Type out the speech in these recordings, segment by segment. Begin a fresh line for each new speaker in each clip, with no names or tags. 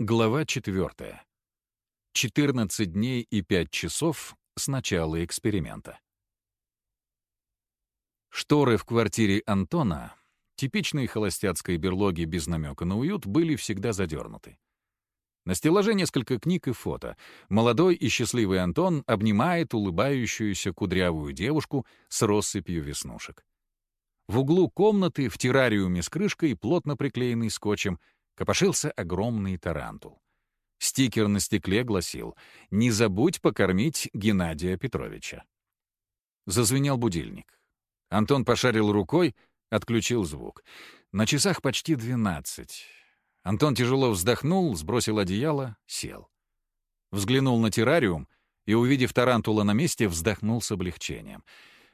Глава 4. 14 дней и 5 часов с начала эксперимента. Шторы в квартире Антона, типичной холостяцкой берлоги без намека на уют, были всегда задернуты. На стеллаже несколько книг и фото. Молодой и счастливый Антон обнимает улыбающуюся кудрявую девушку с россыпью веснушек. В углу комнаты в террариуме с крышкой, плотно приклеенный скотчем, копошился огромный тарантул. Стикер на стекле гласил «Не забудь покормить Геннадия Петровича». Зазвенел будильник. Антон пошарил рукой, отключил звук. На часах почти двенадцать. Антон тяжело вздохнул, сбросил одеяло, сел. Взглянул на террариум и, увидев тарантула на месте, вздохнул с облегчением.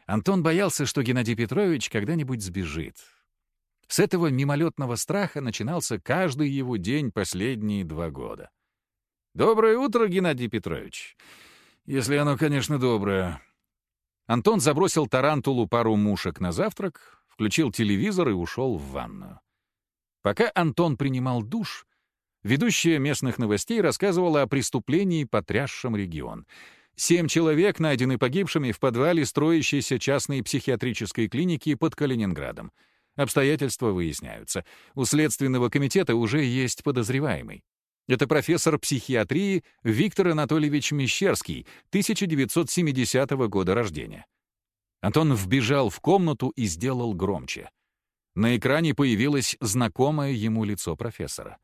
Антон боялся, что Геннадий Петрович когда-нибудь сбежит. С этого мимолетного страха начинался каждый его день последние два года. «Доброе утро, Геннадий Петрович. Если оно, конечно, доброе». Антон забросил тарантулу пару мушек на завтрак, включил телевизор и ушел в ванную. Пока Антон принимал душ, ведущая местных новостей рассказывала о преступлении, потрясшем регион. Семь человек найдены погибшими в подвале строящейся частной психиатрической клиники под Калининградом. Обстоятельства выясняются. У Следственного комитета уже есть подозреваемый. Это профессор психиатрии Виктор Анатольевич Мещерский, 1970 года рождения. Антон вбежал в комнату и сделал громче. На экране появилось знакомое ему лицо профессора.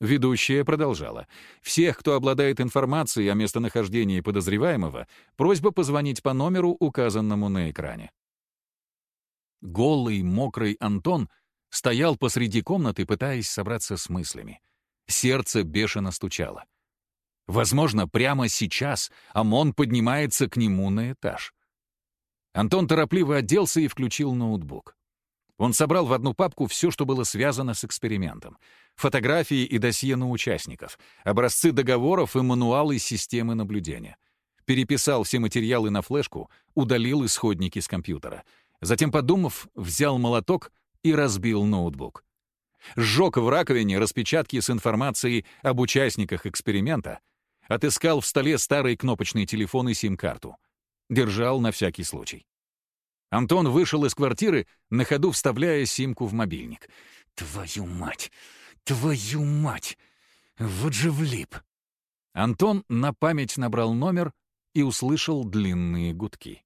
Ведущая продолжала. «Всех, кто обладает информацией о местонахождении подозреваемого, просьба позвонить по номеру, указанному на экране». Голый, мокрый Антон стоял посреди комнаты, пытаясь собраться с мыслями. Сердце бешено стучало. Возможно, прямо сейчас ОМОН поднимается к нему на этаж. Антон торопливо оделся и включил ноутбук. Он собрал в одну папку все, что было связано с экспериментом. Фотографии и досье на участников, образцы договоров и мануалы системы наблюдения. Переписал все материалы на флешку, удалил исходники с компьютера — Затем, подумав, взял молоток и разбил ноутбук. Сжег в раковине распечатки с информацией об участниках эксперимента, отыскал в столе старый кнопочный телефон и сим-карту. Держал на всякий случай. Антон вышел из квартиры, на ходу вставляя симку в мобильник. «Твою мать! Твою мать! Вот же влип!» Антон на память набрал номер и услышал длинные гудки.